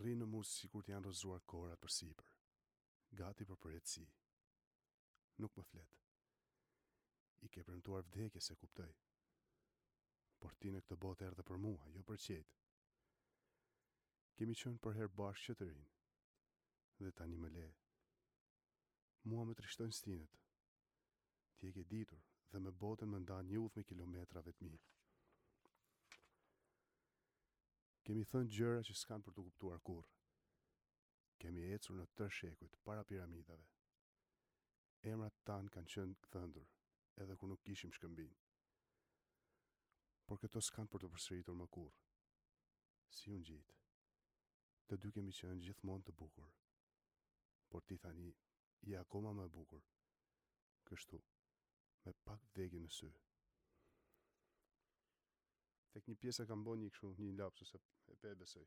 Rri në muzg sikur të janë rrëzuar kohërat përsipër. Gati për përjetësi. Nuk më flet. I ke premtuar vdekjes, e kuptoj. Por ti në këtë botë erdhe për mua, jo për qiejt. Kemi qenë përherë bashkë që të rinj. Dhe tani më le. Mua më trishtojnë stinët. Ti e ke ditur dhe me botën më ndan një udhë me kilometra vetmi. Kemi thënë gjëra që s'kanë për t'u kuptuar kurrë. Kemi ecur në tërë shekujt para piramidave. Emrat tanë kanë qenë gdhendur edhe kur nuk kishim shkëmbinj. Por këto s'kanë për t'u përsëritur më kurrë, si ungjijtë. Të dy kemi qenë gjithmonë të bukur. por ti tani je akoma më e bukur. Kështu, me pak vdekje në sy. Tek një pjesë e kam bën një kështu, një lapsus e, e pe besoj.